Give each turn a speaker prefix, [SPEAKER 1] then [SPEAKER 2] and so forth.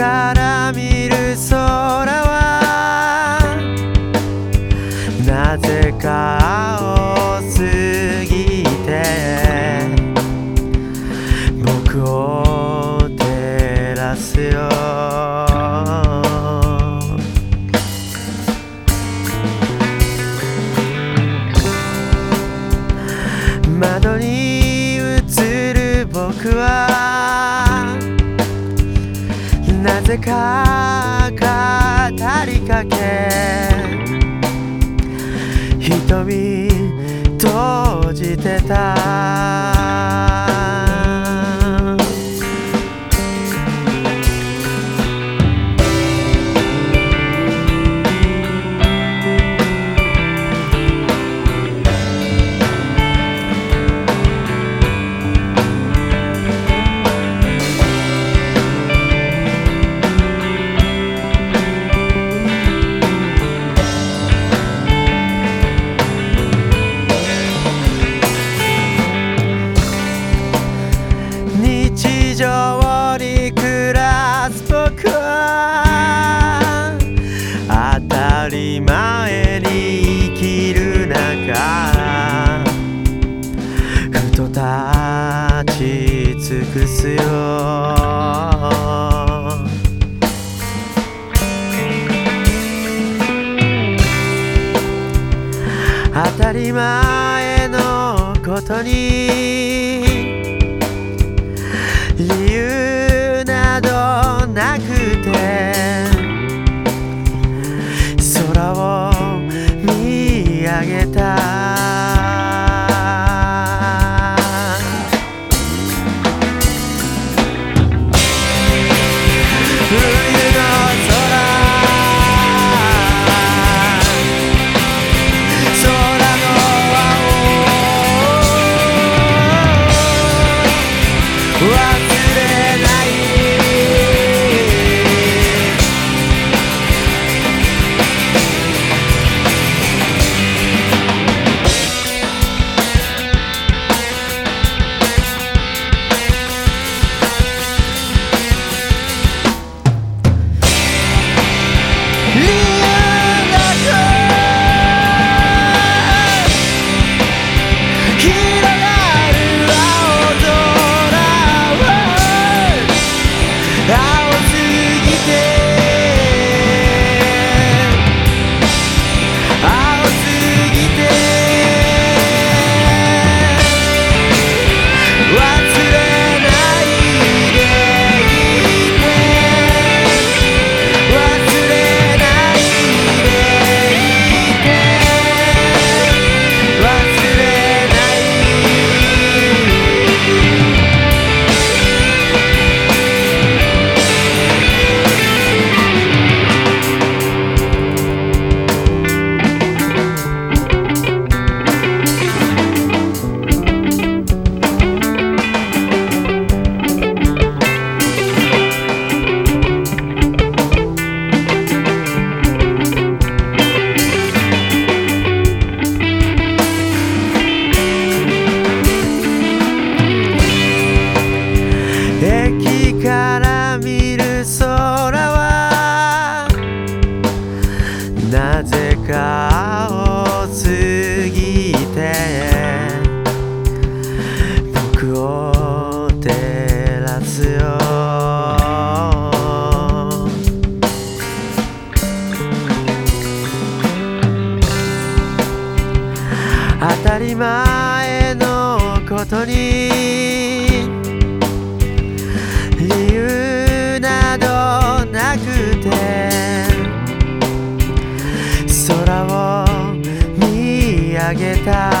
[SPEAKER 1] から見る空はなぜか青すぎて僕を照らすよ。窓に映る僕はなぜか語りかけ。瞳閉じてた。り前に生きる中ふと立ち尽くすよ。当たり前のことに青に理由などなくて空を見上げた。